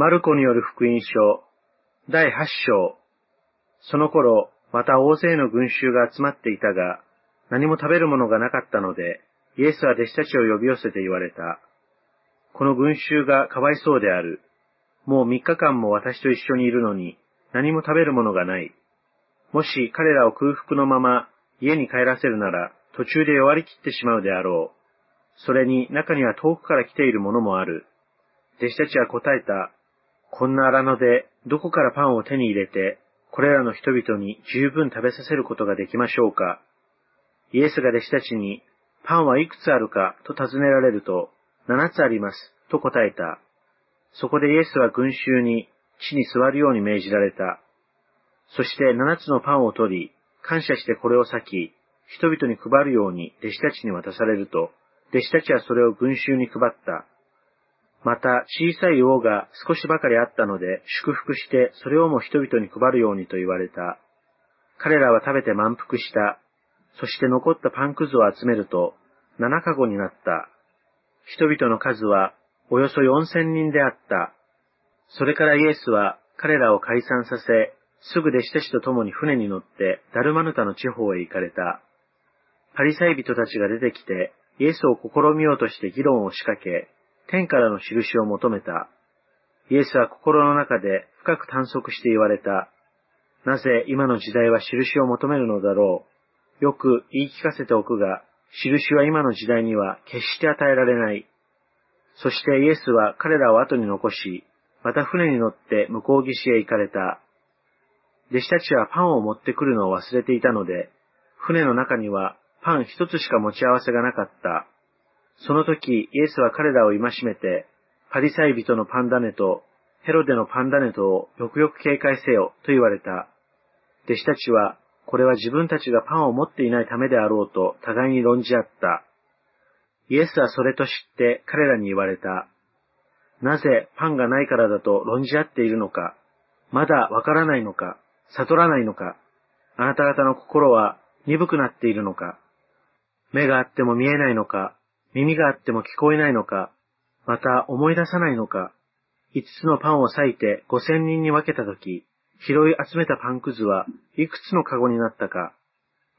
マルコによる福音書、第8章。その頃、また大勢の群衆が集まっていたが、何も食べるものがなかったので、イエスは弟子たちを呼び寄せて言われた。この群衆がかわいそうである。もう3日間も私と一緒にいるのに、何も食べるものがない。もし彼らを空腹のまま家に帰らせるなら、途中で弱り切ってしまうであろう。それに中には遠くから来ているものもある。弟子たちは答えた。こんな荒野でどこからパンを手に入れて、これらの人々に十分食べさせることができましょうかイエスが弟子たちに、パンはいくつあるかと尋ねられると、七つあります、と答えた。そこでイエスは群衆に地に座るように命じられた。そして七つのパンを取り、感謝してこれを裂き、人々に配るように弟子たちに渡されると、弟子たちはそれを群衆に配った。また小さい魚が少しばかりあったので祝福してそれをも人々に配るようにと言われた。彼らは食べて満腹した。そして残ったパンくずを集めると七かごになった。人々の数はおよそ四千人であった。それからイエスは彼らを解散させ、すぐ弟子たちと共に船に乗ってダルマヌタの地方へ行かれた。パリサイ人たちが出てきて、イエスを試みようとして議論を仕掛け、天からの印を求めた。イエスは心の中で深く探索して言われた。なぜ今の時代は印を求めるのだろう。よく言い聞かせておくが、印は今の時代には決して与えられない。そしてイエスは彼らを後に残し、また船に乗って向こう岸へ行かれた。弟子たちはパンを持ってくるのを忘れていたので、船の中にはパン一つしか持ち合わせがなかった。その時、イエスは彼らを戒めて、パリサイ人のパンダネとヘロデのパンダネとをよくよく警戒せよと言われた。弟子たちは、これは自分たちがパンを持っていないためであろうと互いに論じ合った。イエスはそれと知って彼らに言われた。なぜパンがないからだと論じ合っているのか、まだわからないのか、悟らないのか、あなた方の心は鈍くなっているのか、目があっても見えないのか、耳があっても聞こえないのか、また思い出さないのか、五つのパンを裂いて五千人に分けたとき、拾い集めたパンくずはいくつのカゴになったか。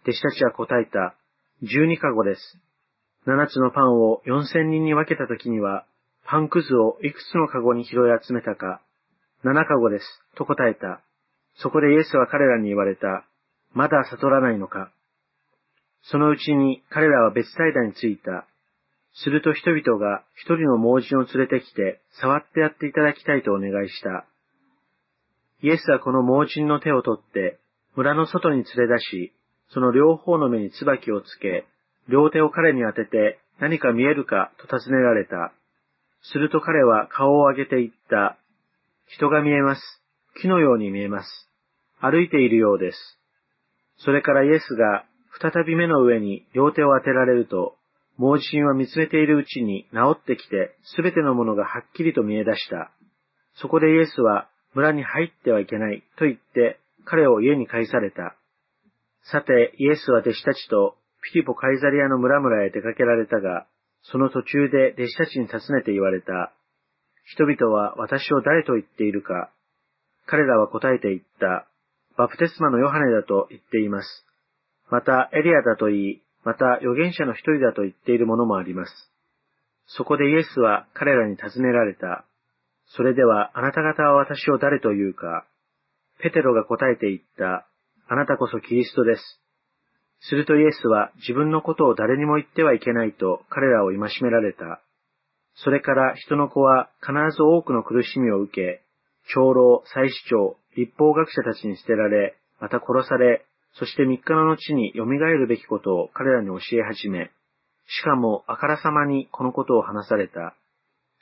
弟子たちは答えた。十二カゴです。七つのパンを四千人に分けたときには、パンくずをいくつのカゴに拾い集めたか。七カゴです。と答えた。そこでイエスは彼らに言われた。まだ悟らないのか。そのうちに彼らは別祭壇に着いた。すると人々が一人の盲人を連れてきて、触ってやっていただきたいとお願いした。イエスはこの盲人の手を取って、村の外に連れ出し、その両方の目に椿をつけ、両手を彼に当てて、何か見えるかと尋ねられた。すると彼は顔を上げて言った。人が見えます。木のように見えます。歩いているようです。それからイエスが再び目の上に両手を当てられると、盲人は見つめているうちに治ってきて、すべてのものがはっきりと見え出した。そこでイエスは、村に入ってはいけないと言って、彼を家に帰された。さて、イエスは弟子たちと、ピリポカイザリアの村々へ出かけられたが、その途中で弟子たちに尋ねて言われた。人々は私を誰と言っているか。彼らは答えて言った。バプテスマのヨハネだと言っています。また、エリアだと言い、また預言者の一人だと言っているものもあります。そこでイエスは彼らに尋ねられた。それではあなた方は私を誰というか？ペテロが答えて言った。あなたこそキリストです。するとイエスは自分のことを誰にも言ってはいけないと彼らを戒められた。それから人の子は必ず多くの苦しみを受け、長老、祭司長、立法学者たちに捨てられ、また殺され、そして三日の後に蘇るべきことを彼らに教え始め、しかもあからさまにこのことを話された。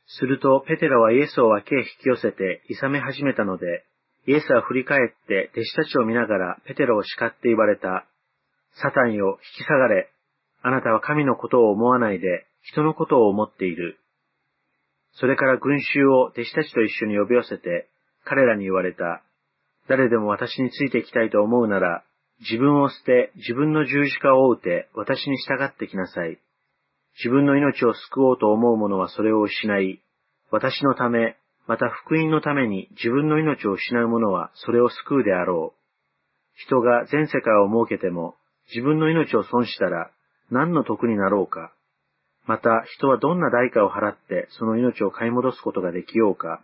するとペテロはイエスを脇へ引き寄せて諌め始めたので、イエスは振り返って弟子たちを見ながらペテロを叱って言われた。サタンよ、引き下がれ。あなたは神のことを思わないで人のことを思っている。それから群衆を弟子たちと一緒に呼び寄せて、彼らに言われた。誰でも私についていきたいと思うなら、自分を捨て、自分の十字架を追うて、私に従ってきなさい。自分の命を救おうと思う者はそれを失い、私のため、また福音のために自分の命を失う者はそれを救うであろう。人が全世界を設けても自分の命を損したら何の得になろうか。また人はどんな代価を払ってその命を買い戻すことができようか。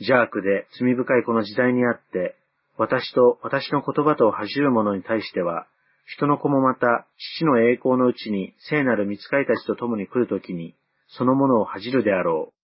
邪悪で罪深いこの時代にあって、私と私の言葉と恥じる者に対しては、人の子もまた父の栄光のうちに聖なる見つかりたちと共に来るときに、そのものを恥じるであろう。